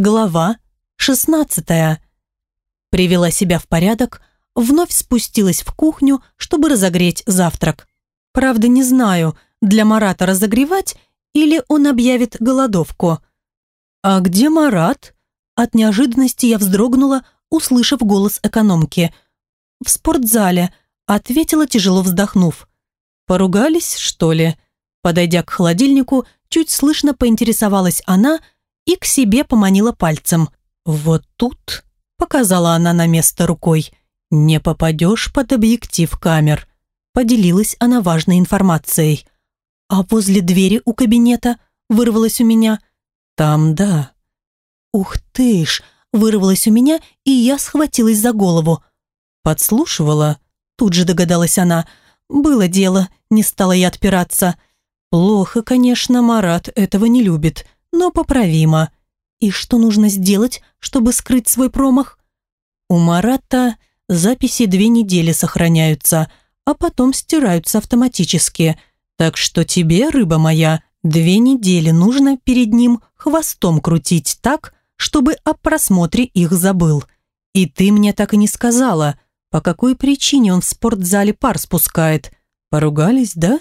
Глава 16. Привела себя в порядок, вновь спустилась в кухню, чтобы разогреть завтрак. Правда, не знаю, для Марата разогревать или он объявит голодовку. «А где Марат?» От неожиданности я вздрогнула, услышав голос экономки. «В спортзале», — ответила, тяжело вздохнув. «Поругались, что ли?» Подойдя к холодильнику, чуть слышно поинтересовалась она — и к себе поманила пальцем. «Вот тут», — показала она на место рукой, — «не попадешь под объектив камер». Поделилась она важной информацией. «А возле двери у кабинета?» — вырвалось у меня. «Там да». «Ух ты ж!» — вырвалось у меня, и я схватилась за голову. «Подслушивала?» — тут же догадалась она. «Было дело, не стала я отпираться». «Плохо, конечно, Марат этого не любит но поправимо. И что нужно сделать, чтобы скрыть свой промах? У Марата записи две недели сохраняются, а потом стираются автоматически. Так что тебе, рыба моя, две недели нужно перед ним хвостом крутить так, чтобы о просмотре их забыл. И ты мне так и не сказала, по какой причине он в спортзале пар спускает. Поругались, да?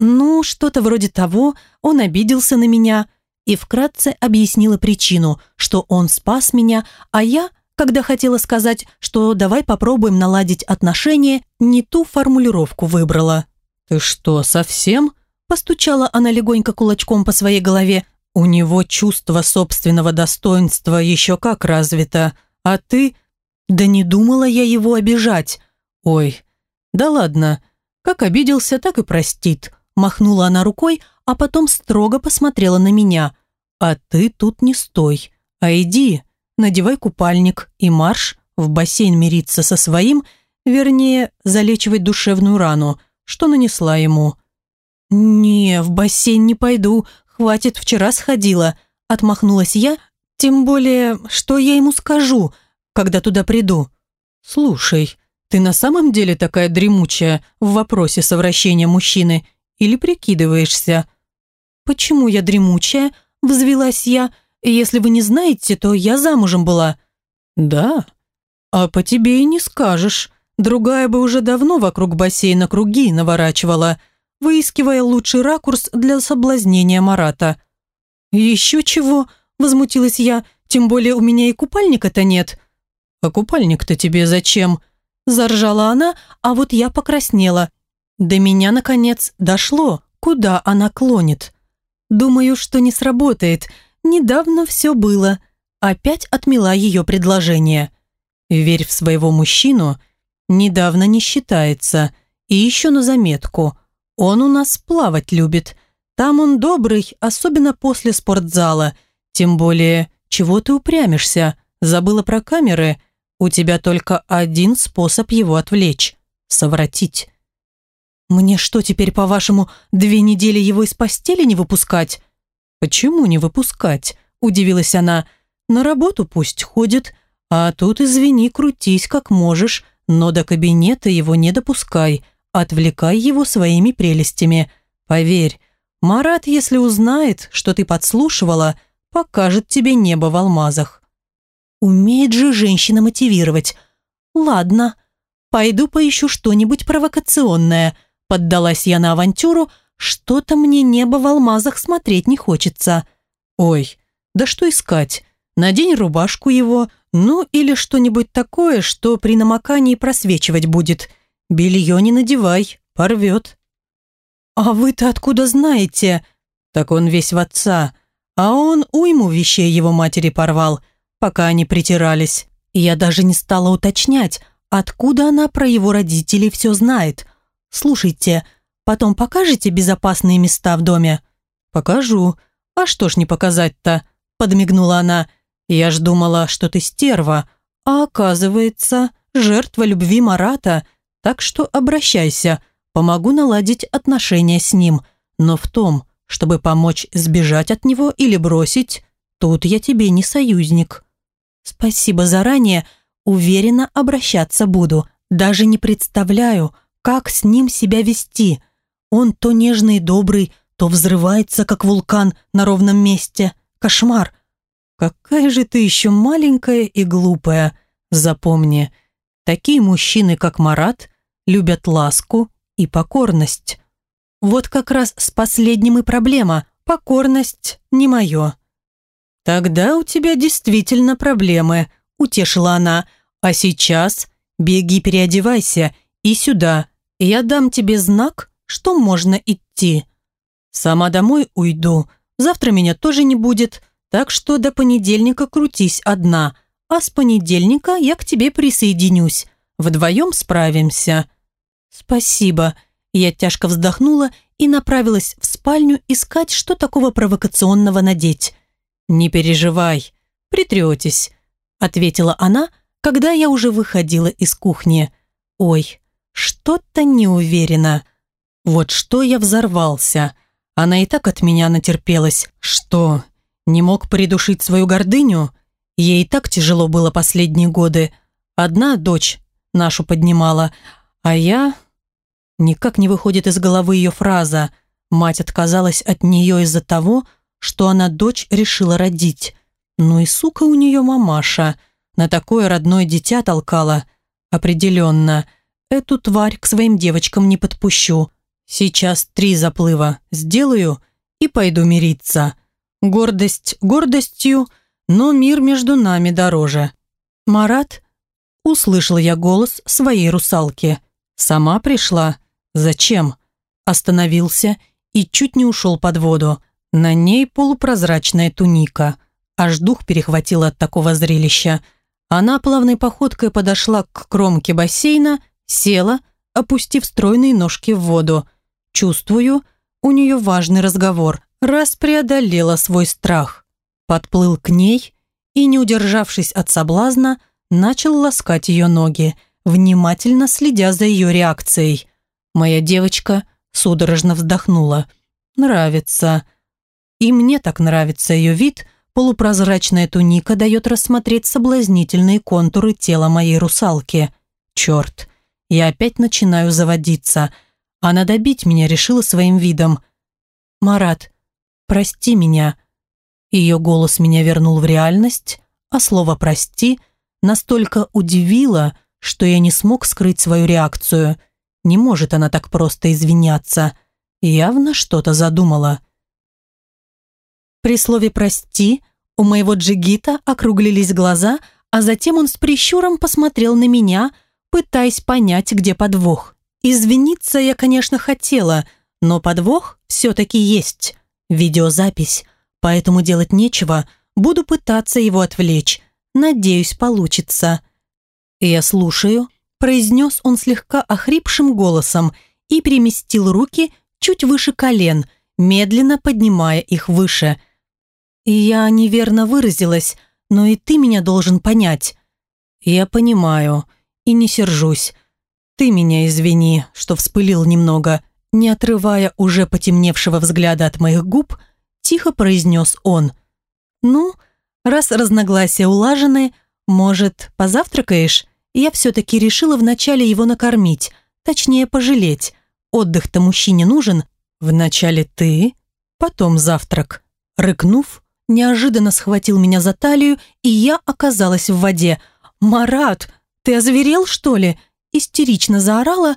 Ну, что-то вроде того, он обиделся на меня, и вкратце объяснила причину, что он спас меня, а я, когда хотела сказать, что давай попробуем наладить отношения, не ту формулировку выбрала. «Ты что, совсем?» – постучала она легонько кулачком по своей голове. «У него чувство собственного достоинства еще как развито, а ты...» «Да не думала я его обижать. Ой, да ладно, как обиделся, так и простит», – махнула она рукой, – а потом строго посмотрела на меня. «А ты тут не стой, а иди, надевай купальник и марш в бассейн мириться со своим, вернее, залечивать душевную рану, что нанесла ему». «Не, в бассейн не пойду, хватит, вчера сходила», – отмахнулась я, «тем более, что я ему скажу, когда туда приду». «Слушай, ты на самом деле такая дремучая в вопросе совращения мужчины или прикидываешься?» «Почему я дремучая?» – взвелась я. «Если вы не знаете, то я замужем была». «Да? А по тебе и не скажешь. Другая бы уже давно вокруг бассейна круги наворачивала, выискивая лучший ракурс для соблазнения Марата». «Еще чего?» – возмутилась я. «Тем более у меня и купальника-то нет». «А купальник-то тебе зачем?» – заржала она, а вот я покраснела. До меня, наконец, дошло, куда она клонит. Думаю, что не сработает. Недавно все было. Опять отмела ее предложение. Верь в своего мужчину. Недавно не считается. И еще на заметку. Он у нас плавать любит. Там он добрый, особенно после спортзала. Тем более, чего ты упрямишься? Забыла про камеры? У тебя только один способ его отвлечь. Совратить. «Мне что теперь, по-вашему, две недели его из постели не выпускать?» «Почему не выпускать?» – удивилась она. «На работу пусть ходит, а тут, извини, крутись как можешь, но до кабинета его не допускай, отвлекай его своими прелестями. Поверь, Марат, если узнает, что ты подслушивала, покажет тебе небо в алмазах». Умеет же женщина мотивировать. «Ладно, пойду поищу что-нибудь провокационное», Поддалась я на авантюру, что-то мне небо в алмазах смотреть не хочется. Ой, да что искать? Надень рубашку его, ну или что-нибудь такое, что при намокании просвечивать будет. Белье не надевай, порвет. А вы-то откуда знаете? Так он весь в отца. А он уйму вещей его матери порвал, пока они притирались. Я даже не стала уточнять, откуда она про его родителей все знает – «Слушайте, потом покажете безопасные места в доме?» «Покажу. А что ж не показать-то?» Подмигнула она. «Я ж думала, что ты стерва, а оказывается, жертва любви Марата, так что обращайся, помогу наладить отношения с ним, но в том, чтобы помочь сбежать от него или бросить, тут я тебе не союзник». «Спасибо заранее, уверенно обращаться буду, даже не представляю, как с ним себя вести? Он то нежный и добрый, то взрывается, как вулкан на ровном месте. Кошмар. какая же ты еще маленькая и глупая. Запомни, такие мужчины, как Марат, любят ласку и покорность. Вот как раз с последним и проблема. Покорность не мое. Тогда у тебя действительно проблемы, утешила она. А сейчас беги переодевайся и сюда. Я дам тебе знак, что можно идти. Сама домой уйду. Завтра меня тоже не будет, так что до понедельника крутись одна, а с понедельника я к тебе присоединюсь. Вдвоем справимся». «Спасибо». Я тяжко вздохнула и направилась в спальню искать, что такого провокационного надеть. «Не переживай, притретесь», — ответила она, когда я уже выходила из кухни. «Ой, что-то не уверена. Вот что я взорвался. Она и так от меня натерпелась. Что, не мог придушить свою гордыню? Ей и так тяжело было последние годы. Одна дочь нашу поднимала, а я... Никак не выходит из головы ее фраза. Мать отказалась от нее из-за того, что она дочь решила родить. Ну и сука у нее мамаша. На такое родное дитя толкала. Определенно. Эту тварь к своим девочкам не подпущу. Сейчас три заплыва сделаю и пойду мириться. Гордость гордостью, но мир между нами дороже. Марат, услышал я голос своей русалки. Сама пришла. Зачем? Остановился и чуть не ушел под воду. На ней полупрозрачная туника. Аж дух перехватил от такого зрелища. Она плавной походкой подошла к кромке бассейна, села, опустив стройные ножки в воду. Чувствую, у нее важный разговор, раз преодолела свой страх. Подплыл к ней и, не удержавшись от соблазна, начал ласкать ее ноги, внимательно следя за ее реакцией. Моя девочка судорожно вздохнула. «Нравится». И мне так нравится ее вид, полупрозрачная туника дает рассмотреть соблазнительные контуры тела моей русалки. Черт, я опять начинаю заводиться – она добить меня решила своим видом. «Марат, прости меня». Ее голос меня вернул в реальность, а слово «прости» настолько удивило, что я не смог скрыть свою реакцию. Не может она так просто извиняться. Явно что-то задумала. При слове «прости» у моего джигита округлились глаза, а затем он с прищуром посмотрел на меня, пытаясь понять, где подвох. Извиниться я, конечно, хотела, но подвох все-таки есть. Видеозапись, поэтому делать нечего, буду пытаться его отвлечь. Надеюсь, получится. «Я слушаю», – произнес он слегка охрипшим голосом и переместил руки чуть выше колен, медленно поднимая их выше. «Я неверно выразилась, но и ты меня должен понять». «Я понимаю и не сержусь. «Ты меня извини, что вспылил немного», не отрывая уже потемневшего взгляда от моих губ, тихо произнес он. «Ну, раз разногласия улажены, может, позавтракаешь?» Я все-таки решила вначале его накормить, точнее, пожалеть. Отдых-то мужчине нужен. Вначале ты, потом завтрак. Рыкнув, неожиданно схватил меня за талию, и я оказалась в воде. «Марат, ты озверел, что ли?» истерично заорала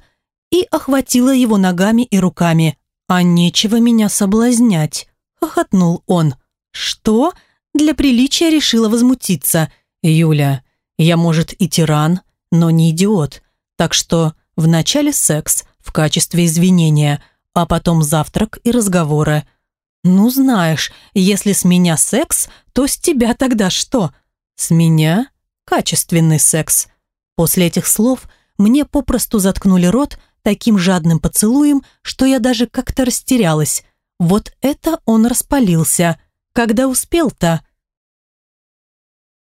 и охватила его ногами и руками. «А нечего меня соблазнять», — хохотнул он. «Что?» Для приличия решила возмутиться. «Юля, я, может, и тиран, но не идиот. Так что вначале секс в качестве извинения, а потом завтрак и разговоры. Ну, знаешь, если с меня секс, то с тебя тогда что? С меня качественный секс». После этих слов мне попросту заткнули рот таким жадным поцелуем, что я даже как-то растерялась. Вот это он распалился. Когда успел-то?